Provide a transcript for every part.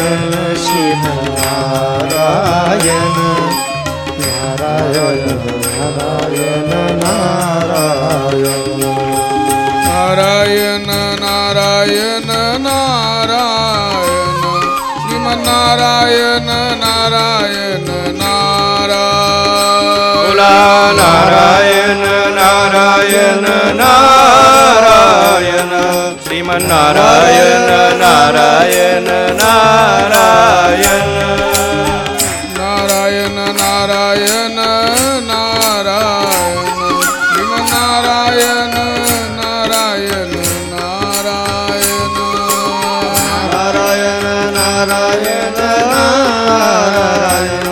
നാരായണ ശിവ നാരായണ നാരായണ. നാരായണ നാരായണ നാരായണ. നാരായണ നാരായണ നാരായണ. നാരായണ നാരായണ നാരായണ. നാരായണ നാരായണ നാരായണ നാരായണ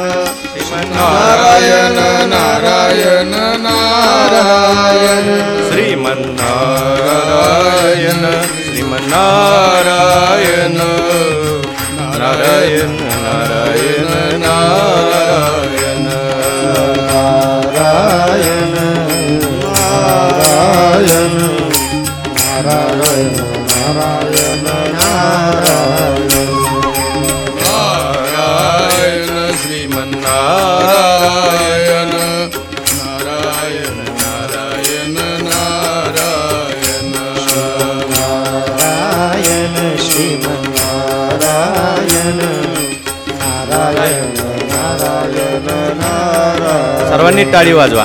നാരായണ നാരായണ നാരായണ ശ്രീമന്നാരായണ ശ്രീമന്നാരായണ നാരായണ നാരായണ നാരായണ നാരായണ നാരായണ നാരായണ നാരായണ നാരായണ. नारायण नारायण नारायण सर्वांनी टाळी वाजवा.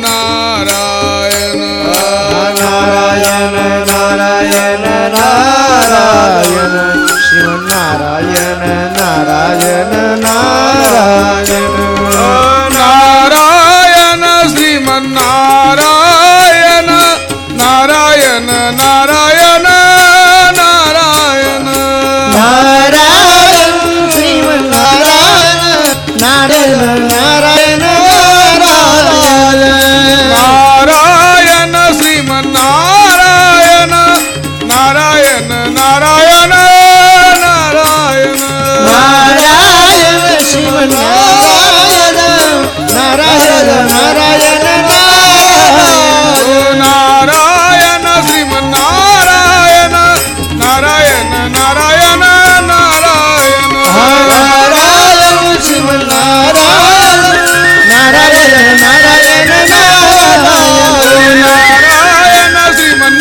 नारायण नारायण नारायण नारायण शिव नारायण नारायण नारायण नारायण श्रीमन्नारायण नारायण नारायण God.